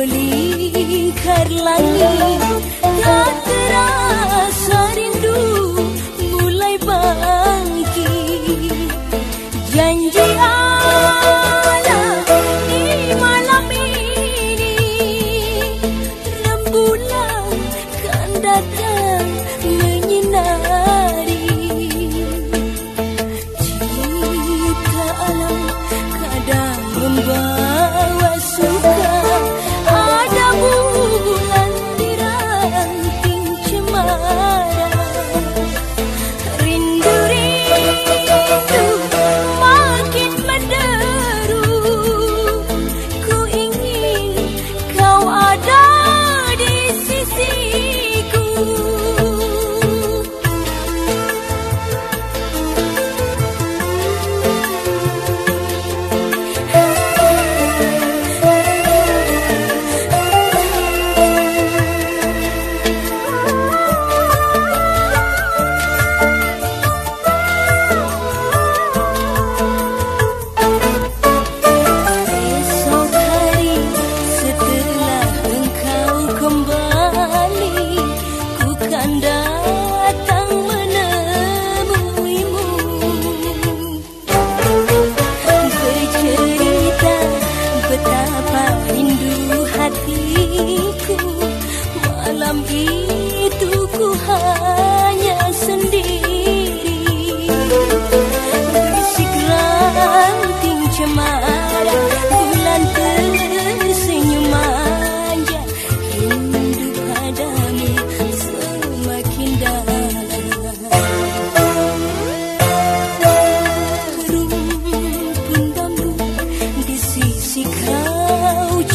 remang melingkar langit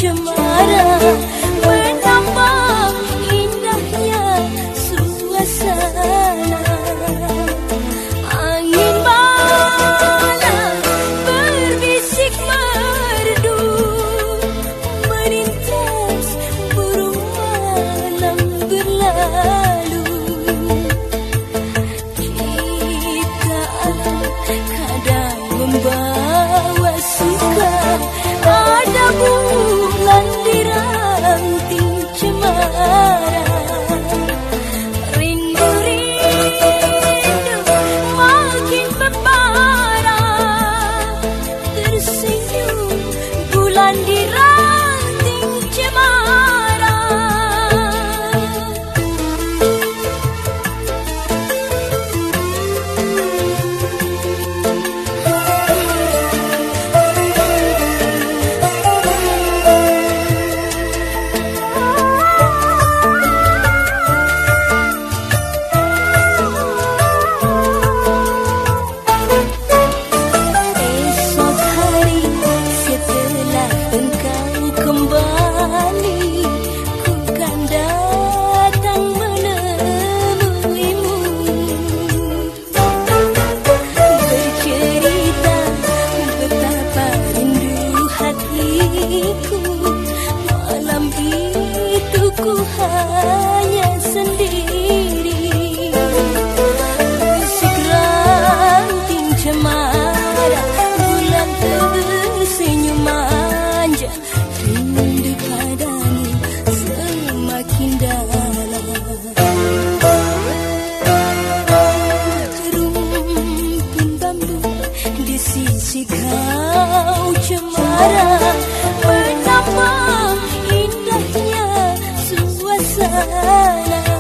Shema. 恨啊 love.